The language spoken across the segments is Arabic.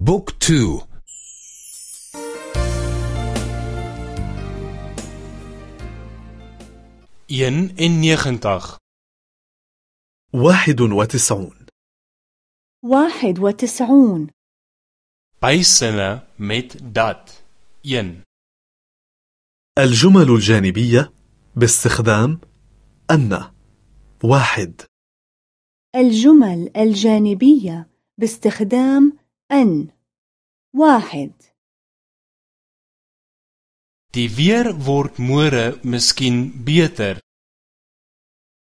بوك تو. ين إن يخنتغ واحد وتسعون. واحد وتسعون. بيسنة مت دات. ين. الجمل الجانبية باستخدام أن. واحد. الجمل الجانبية باستخدام أن واحد Die weer word môre miskien beter.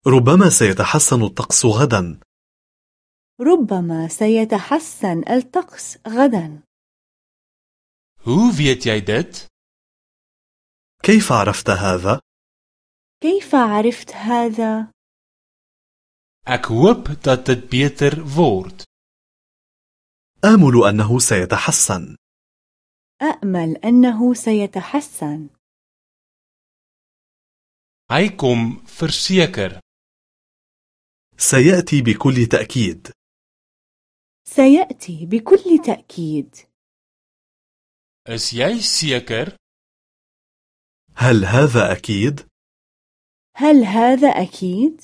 ربما سيتحسن الطقس غدا ربما سيتحسن الطقس غدا Hoe weet jy dit? كيف عرفت هذا؟ كيف عرفت هذا؟ Ek hoop dat dit beter word. آمل أنه سيتحسن أأمل أنه سيتحسن kom verseker. سيأتي بكل تأكيد سيأتي بكل تأكيد Is jy seker? هل هذا أكيد؟ هل هذا أكيد؟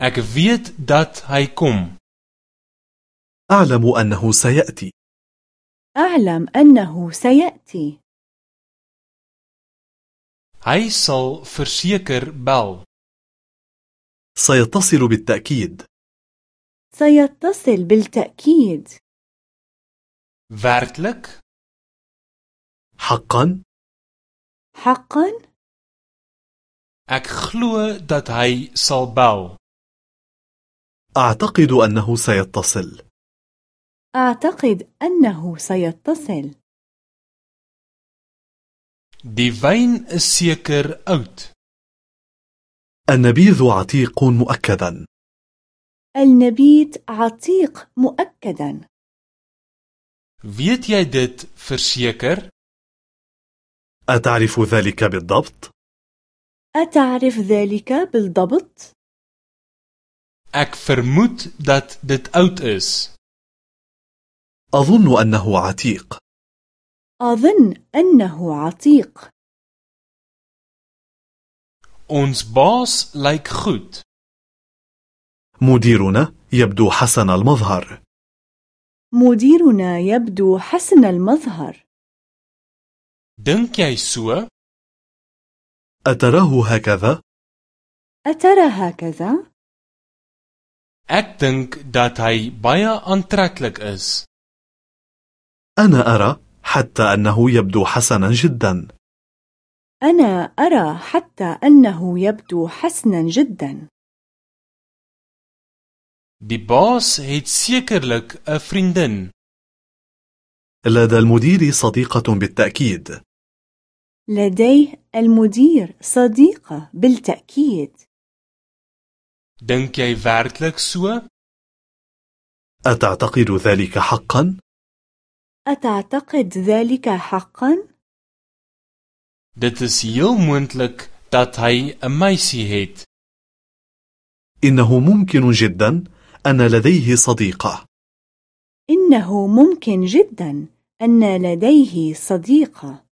Ek weet dat kom. أعلم أنه سيأتي أعلم أنه سيأتي Hy sal verseker bel. سيتصل بالتأكيد سيتصل بالتأكيد Werklik? حقا حقا؟ Ek glo dat hy sal bel. أعتقد أنه سيتصل أعتقد أنه سيتصل Die wyn is oud. النبيذ عتيق مؤكدا النبيت عتيق مؤكدا Weet jy dit verseker? أتعرف ذلك بالضبط؟ أتعرف ذلك بالضبط؟ Ek vermoed dat dit oud is. أظن أنه عتيق أظن أنه عتيق Ons baas lyk goed. مديرنا يبدو حسن المظهر مديرنا يبدو حسن المظهر Dink jy so? أتراه هكذا؟ أترى هكذا؟ Ek dink dat hy baie aantreklik is. أنا أرى حتى أنه يبدو حسنا جدا أنا أرى حتى أنه يبدو حسنا جدا Die baas het sekerlik 'n vriendin. لدى المدير صديقة بالتأكيد لديه المدير صديقة بالتأكيد Dink jy werklik so? أتعتقد ذلك حقا؟ أتعتقد ذلك حقا؟ Dit is heel moontlik dat hy 'n meisie het. إنه ممكن جدا أن لديه صديقة إنه ممكن جدا أن لديه صديقة